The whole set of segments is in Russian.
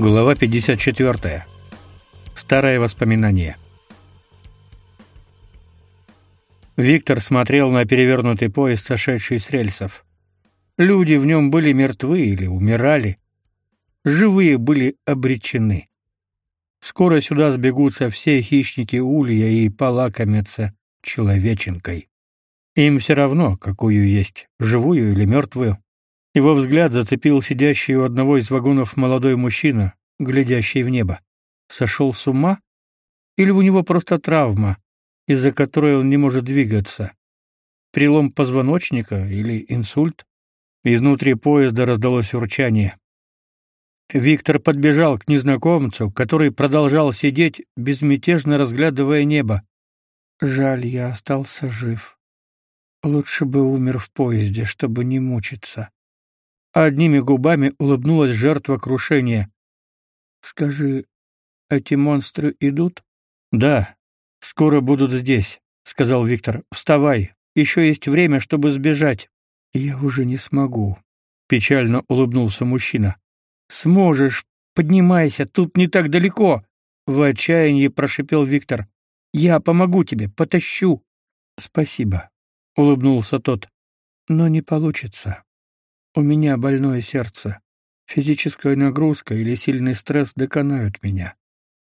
Глава 54. Старое воспоминание. Виктор смотрел на перевернутый поезд, сошедший с рельсов. Люди в нем были мертвы или умирали. Живые были обречены. Скоро сюда сбегутся все хищники улья и полакомятся человеченкой. Им все равно, какую есть, живую или мертвую. Его взгляд зацепил сидящий у одного из вагонов молодой мужчина, глядящий в небо. Сошел с ума? Или у него просто травма, из-за которой он не может двигаться? Прелом позвоночника или инсульт? Изнутри поезда раздалось урчание. Виктор подбежал к незнакомцу, который продолжал сидеть, безмятежно разглядывая небо. Жаль, я остался жив. Лучше бы умер в поезде, чтобы не мучиться. Одними губами улыбнулась жертва крушения. Скажи, эти монстры идут? Да, скоро будут здесь, сказал Виктор. Вставай, еще есть время, чтобы сбежать. Я уже не смогу, печально улыбнулся мужчина. Сможешь, поднимайся, тут не так далеко, в отчаянии прошипел Виктор. Я помогу тебе, потащу. Спасибо, улыбнулся тот. Но не получится. У меня больное сердце. Физическая нагрузка или сильный стресс доконают меня.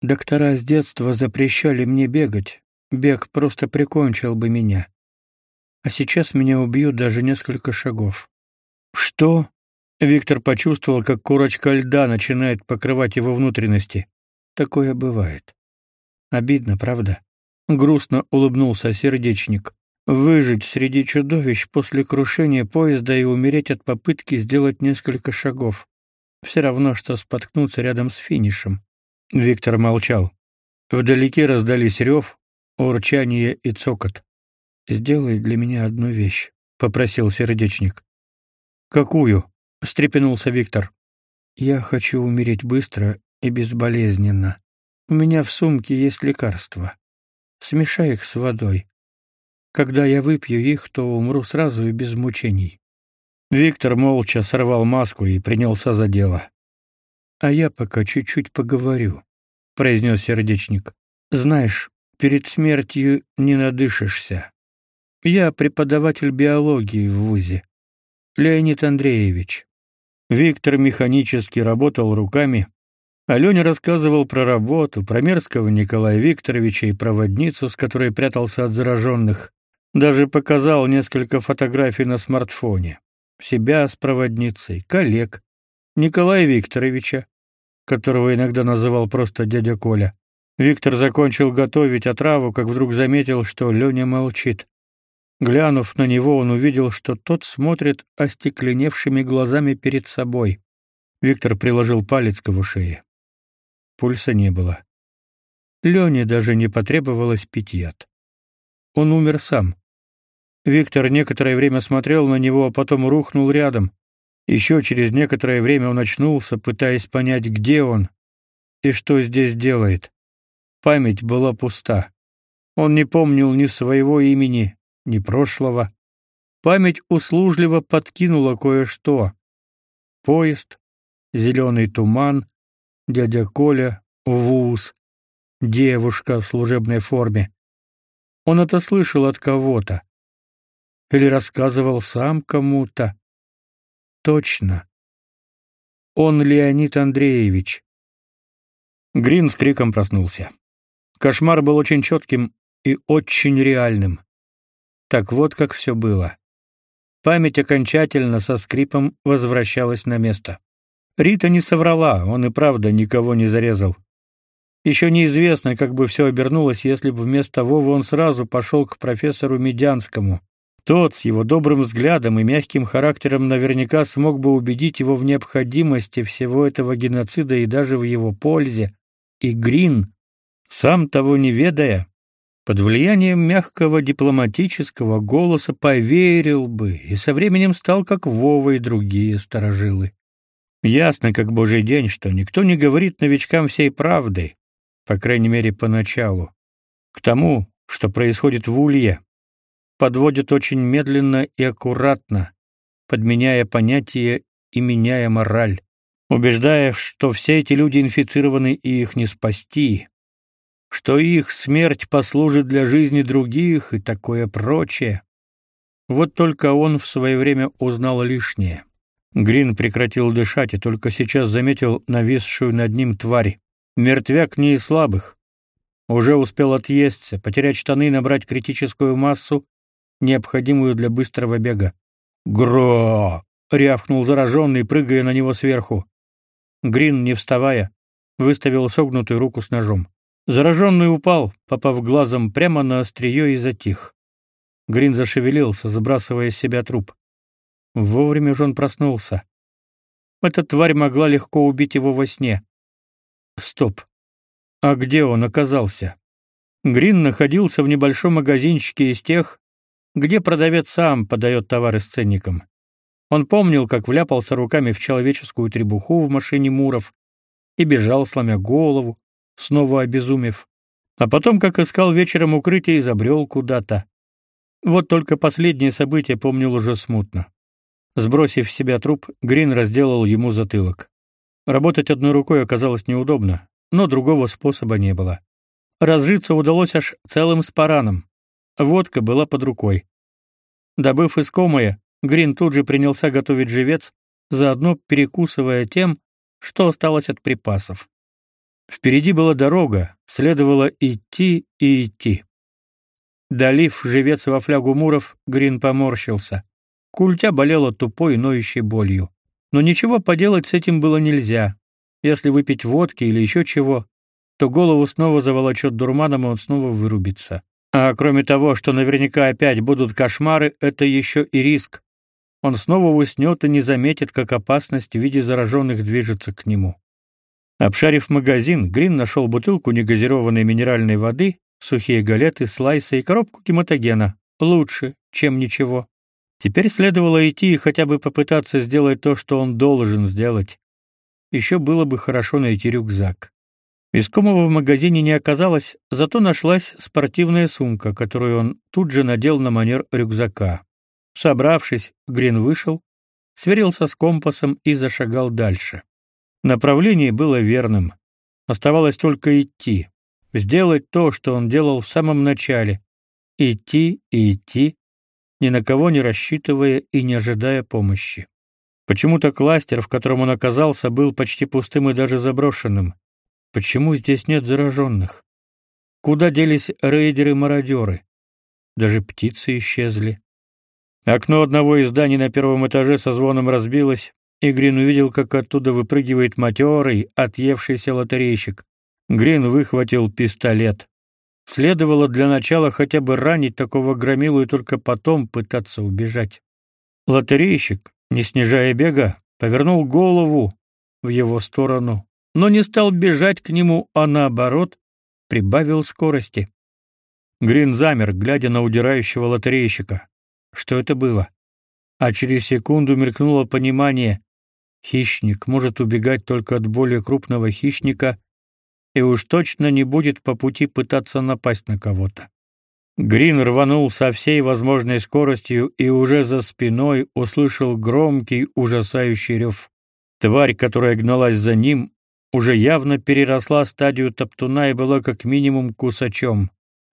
Доктора с детства запрещали мне бегать. Бег просто прикончил бы меня. А сейчас меня убьют даже несколько шагов. Что? Виктор почувствовал, как корочка льда начинает покрывать его внутренности. Такое бывает. Обидно, правда? Грустно улыбнулся сердечник. Выжить среди чудовищ после крушения поезда и умереть от попытки сделать несколько шагов. Все равно, что споткнуться рядом с финишем. Виктор молчал. Вдалеке раздались рев, урчание и цокот. «Сделай для меня одну вещь», — попросил сердечник. «Какую?» — встрепенулся Виктор. «Я хочу умереть быстро и безболезненно. У меня в сумке есть лекарства. Смешай их с водой. Когда я выпью их, то умру сразу и без мучений. Виктор молча сорвал маску и принялся за дело. А я пока чуть-чуть поговорю, произнес сердечник. Знаешь, перед смертью не надышишься. Я преподаватель биологии в вузе. Леонид Андреевич. Виктор механически работал руками, Алёня рассказывал про работу, про мерзкого Николая Викторовича и проводницу, с которой прятался от зараженных. Даже показал несколько фотографий на смартфоне. Себя с проводницей, коллег, Николая Викторовича, которого иногда называл просто дядя Коля. Виктор закончил готовить отраву, как вдруг заметил, что Лёня молчит. Глянув на него, он увидел, что тот смотрит остекленевшими глазами перед собой. Виктор приложил палец к его шее. Пульса не было. Лёне даже не потребовалось пить яд. Он умер сам. Виктор некоторое время смотрел на него, а потом рухнул рядом. Еще через некоторое время он очнулся, пытаясь понять, где он и что здесь делает. Память была пуста. Он не помнил ни своего имени, ни прошлого. Память услужливо подкинула кое-что. Поезд, зеленый туман, дядя Коля, вуз, девушка в служебной форме. Он это слышал от кого-то или рассказывал сам кому-то. Точно. Он Леонид Андреевич. Грин с криком проснулся. Кошмар был очень четким и очень реальным. Так вот как все было. Память окончательно со скрипом возвращалась на место. Рита не соврала, он и правда никого не зарезал. Еще неизвестно, как бы все обернулось, если бы вместо Вовы он сразу пошел к профессору Медянскому. Тот с его добрым взглядом и мягким характером наверняка смог бы убедить его в необходимости всего этого геноцида и даже в его пользе. И Грин, сам того не ведая, под влиянием мягкого дипломатического голоса поверил бы и со временем стал как Вова и другие старожилы. Ясно как божий день, что никто не говорит новичкам всей правды, по крайней мере, поначалу. К тому, что происходит в Улье, подводит очень медленно и аккуратно, подменяя понятия и меняя мораль. убеждая, что все эти люди инфицированы и их не спасти, что их смерть послужит для жизни других и такое прочее. Вот только он в свое время узнал лишнее. Грин прекратил дышать и только сейчас заметил нависшую над ним тварь. Мертвяк не из слабых. Уже успел отъесться, потерять штаны набрать критическую массу, необходимую для быстрого бега. «Гро!» — рявкнул зараженный, прыгая на него сверху. Грин, не вставая, выставил согнутую руку с ножом. Зараженный упал, попав глазом прямо на острие и затих. Грин зашевелился, сбрасывая с себя труп. Вовремя же он проснулся. Эта тварь могла легко убить его во сне. Стоп. А где он оказался? Грин находился в небольшом магазинчике из тех, где продавец сам подает товары с ценником. Он помнил, как вляпался руками в человеческую требуху в машине Муров и бежал, сломя голову, снова обезумев. А потом, как искал вечером укрытие и забрел куда-то. Вот только последнее событие помнил уже смутно. Сбросив с себя труп, Грин разделал ему затылок. Работать одной рукой оказалось неудобно, но другого способа не было. Разжиться удалось аж целым спараном. Водка была под рукой. Добыв искомое, Грин тут же принялся готовить живец, заодно перекусывая тем, что осталось от припасов. Впереди была дорога, следовало идти и идти. Долив живец во флягу муров, Грин поморщился. Культя болела тупой, ноющей болью. Но ничего поделать с этим было нельзя. Если выпить водки или еще чего, то голову снова заволочет дурманом, и он снова вырубится. А кроме того, что наверняка опять будут кошмары, это еще и риск. Он снова уснет и не заметит, как опасность в виде зараженных движется к нему. Обшарив магазин, Грин нашел бутылку негазированной минеральной воды сухие галеты, слайсы и коробку гематогена. Лучше, чем ничего. Теперь следовало идти и хотя бы попытаться сделать то, что он должен сделать. Еще было бы хорошо найти рюкзак. Искомого в магазине не оказалось, зато нашлась спортивная сумка, которую он тут же надел на манер рюкзака. Собравшись, Грин вышел, сверился с компасом и зашагал дальше. Направление было верным. Оставалось только идти сделать то, что он делал в самом начале, идти и идти, ни на кого не рассчитывая и не ожидая помощи. Почему-то кластер, в котором он оказался, был почти пустым и даже заброшенным. Почему здесь нет зараженных? Куда делись рейдеры-мародеры? Даже птицы исчезли. Окно одного из зданий на первом этаже со звоном разбилось, и Грин увидел, как оттуда выпрыгивает матерый, отъевшийся лотерейщик. Грин выхватил пистолет. Следовало для начала хотя бы ранить такого громилу и только потом пытаться убежать. Лотерейщик, не снижая бега, повернул голову в его сторону, но не стал бежать к нему, а наоборот, прибавил скорости. Грин замер, глядя на удирающего лотерейщика. Что это было? А через секунду мелькнуло понимание. Хищник может убегать только от более крупного хищника и уж точно не будет по пути пытаться напасть на кого-то. Грин рванул со всей возможной скоростью и уже за спиной услышал громкий ужасающий рев. Тварь, которая гналась за ним, уже явно переросла стадию топтуна и была как минимум кусачом.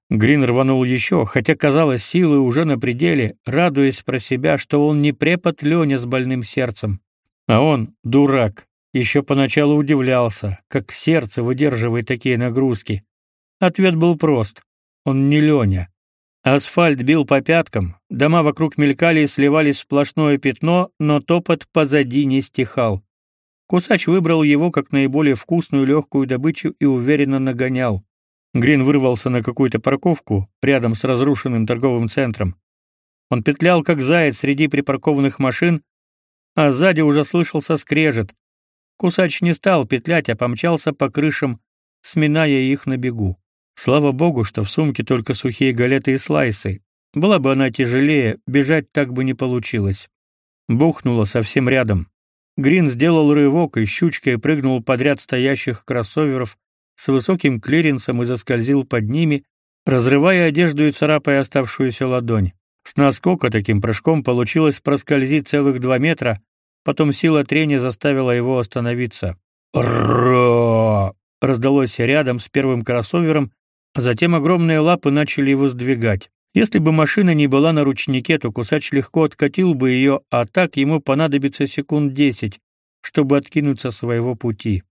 Грин рванул еще, хотя казалось, силы уже на пределе, радуясь про себя, что он не препод Леня с больным сердцем. А он, дурак, еще поначалу удивлялся, как сердце выдерживает такие нагрузки. Ответ был прост. Он не Леня. Асфальт бил по пяткам, дома вокруг мелькали и сливались в сплошное пятно, но топот позади не стихал. Кусач выбрал его как наиболее вкусную легкую добычу и уверенно нагонял. Грин вырвался на какую-то парковку рядом с разрушенным торговым центром. Он петлял как заяц среди припаркованных машин, а сзади уже слышался скрежет, Кусач не стал петлять, а помчался по крышам, сминая их на бегу. Слава богу, что в сумке только сухие галеты и слайсы. Была бы она тяжелее, бежать так бы не получилось. Бухнуло совсем рядом. Грин сделал рывок и щучкой прыгнул под ряд стоящих кроссоверов с высоким клиренсом и заскользил под ними, разрывая одежду и царапая оставшуюся ладонь. С наскока таким прыжком получилось проскользить целых два метра, Потом сила трения заставила его остановиться. «Ра!» раздалось рядом с первым кроссовером, а затем огромные лапы начали его сдвигать. Если бы машина не была на ручнике, то кусач легко откатил бы ее, а так ему понадобится секунд десять, чтобы откинуться со своего пути.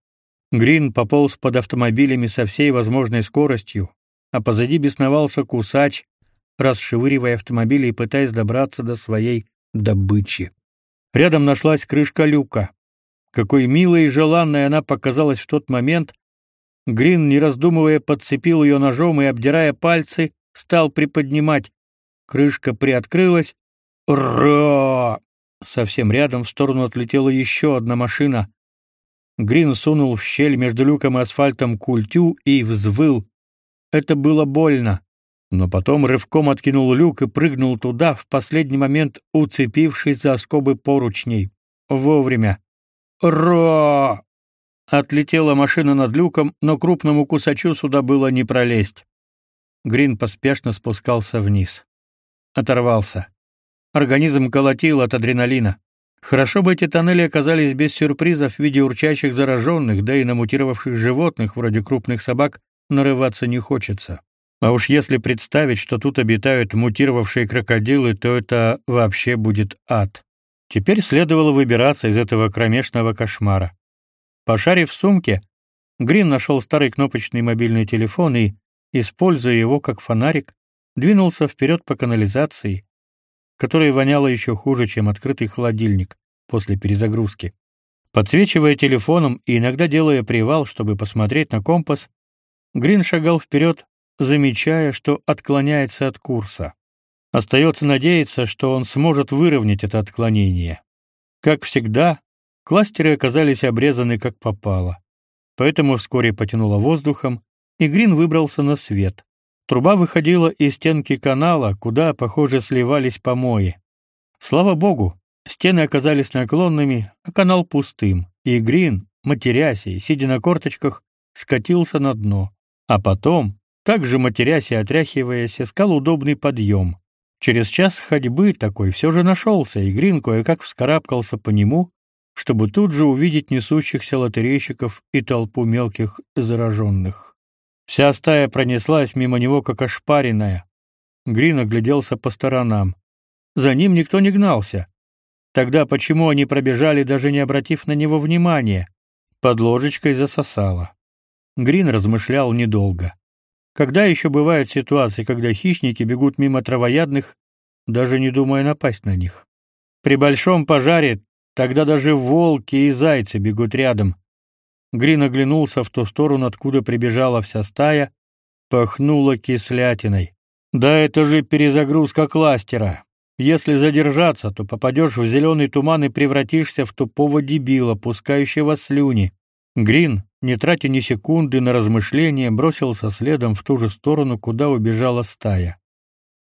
Грин пополз под автомобилями со всей возможной скоростью, а позади бесновался кусач, расшвыривая автомобили и пытаясь добраться до своей добычи. Рядом нашлась крышка люка. Какой милой и желанной она показалась в тот момент. Грин, не раздумывая, подцепил ее ножом и, обдирая пальцы, стал приподнимать. Крышка приоткрылась. Ура! Совсем рядом в сторону отлетела еще одна машина. Грин сунул в щель между люком и асфальтом культю и взвыл. Это было больно. Но потом рывком откинул люк и прыгнул туда, в последний момент уцепившись за скобы поручней. Вовремя. Ро! Отлетела машина над люком, но крупному кусачу сюда было не пролезть. Грин поспешно спускался вниз. Оторвался. Организм колотил от адреналина. Хорошо бы эти тоннели оказались без сюрпризов в виде урчащих зараженных, да и на мутировавших животных, вроде крупных собак, нарываться не хочется. А уж если представить, что тут обитают мутировавшие крокодилы, то это вообще будет ад. Теперь следовало выбираться из этого кромешного кошмара. Пошарив в сумке, Грин нашел старый кнопочный мобильный телефон и, используя его как фонарик, двинулся вперед по канализации, которая воняла еще хуже, чем открытый холодильник после перезагрузки. Подсвечивая телефоном и иногда делая привал, чтобы посмотреть на компас, Грин шагал вперед, замечая, что отклоняется от курса. Остается надеяться, что он сможет выровнять это отклонение. Как всегда, кластеры оказались обрезаны как попало. Поэтому вскоре потянуло воздухом, и Грин выбрался на свет. Труба выходила из стенки канала, куда, похоже, сливались помои. Слава богу, стены оказались наклонными, а канал пустым, и Грин, матерясь и сидя на корточках, скатился на дно. А потом, также матерясь и отряхиваясь, искал удобный подъем. Через час ходьбы такой все же нашелся, и Грин кое-как вскарабкался по нему, чтобы тут же увидеть несущихся лотерейщиков и толпу мелких зараженных. Вся стая пронеслась мимо него как ошпаренная. Грин огляделся по сторонам. За ним никто не гнался. Тогда почему они пробежали, даже не обратив на него внимания? Под ложечкой засосало. Грин размышлял недолго. Когда еще бывают ситуации, когда хищники бегут мимо травоядных, даже не думая напасть на них? При большом пожаре тогда даже волки и зайцы бегут рядом. Грин оглянулся в ту сторону, откуда прибежала вся стая, пахнуло кислятиной. Да это же перезагрузка кластера. Если задержаться, то попадешь в зеленый туман и превратишься в тупого дебила, пускающего слюни. Грин, не тратя ни секунды на размышления, бросился следом в ту же сторону, куда убежала стая.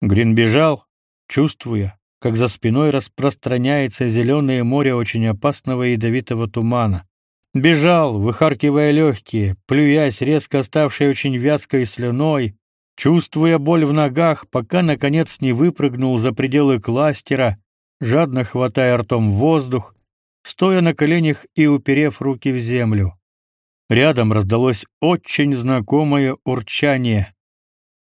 Грин бежал, чувствуя, как за спиной распространяется зеленое море очень опасного ядовитого тумана. Бежал, выхаркивая легкие, плюясь резко ставшей очень вязкой слюной, чувствуя боль в ногах, пока наконец не выпрыгнул за пределы кластера, жадно хватая ртом воздух, стоя на коленях и уперев руки в землю. Рядом раздалось очень знакомое урчание.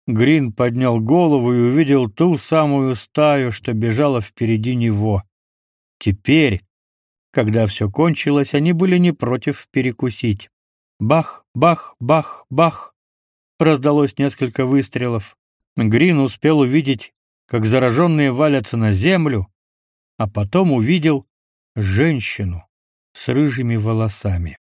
Грин поднял голову и увидел ту самую стаю, что бежала впереди него. Теперь, когда все кончилось, они были не против перекусить. Бах, бах, бах, бах. Раздалось несколько выстрелов. Грин успел увидеть, как зараженные валятся на землю, а потом увидел женщину с рыжими волосами.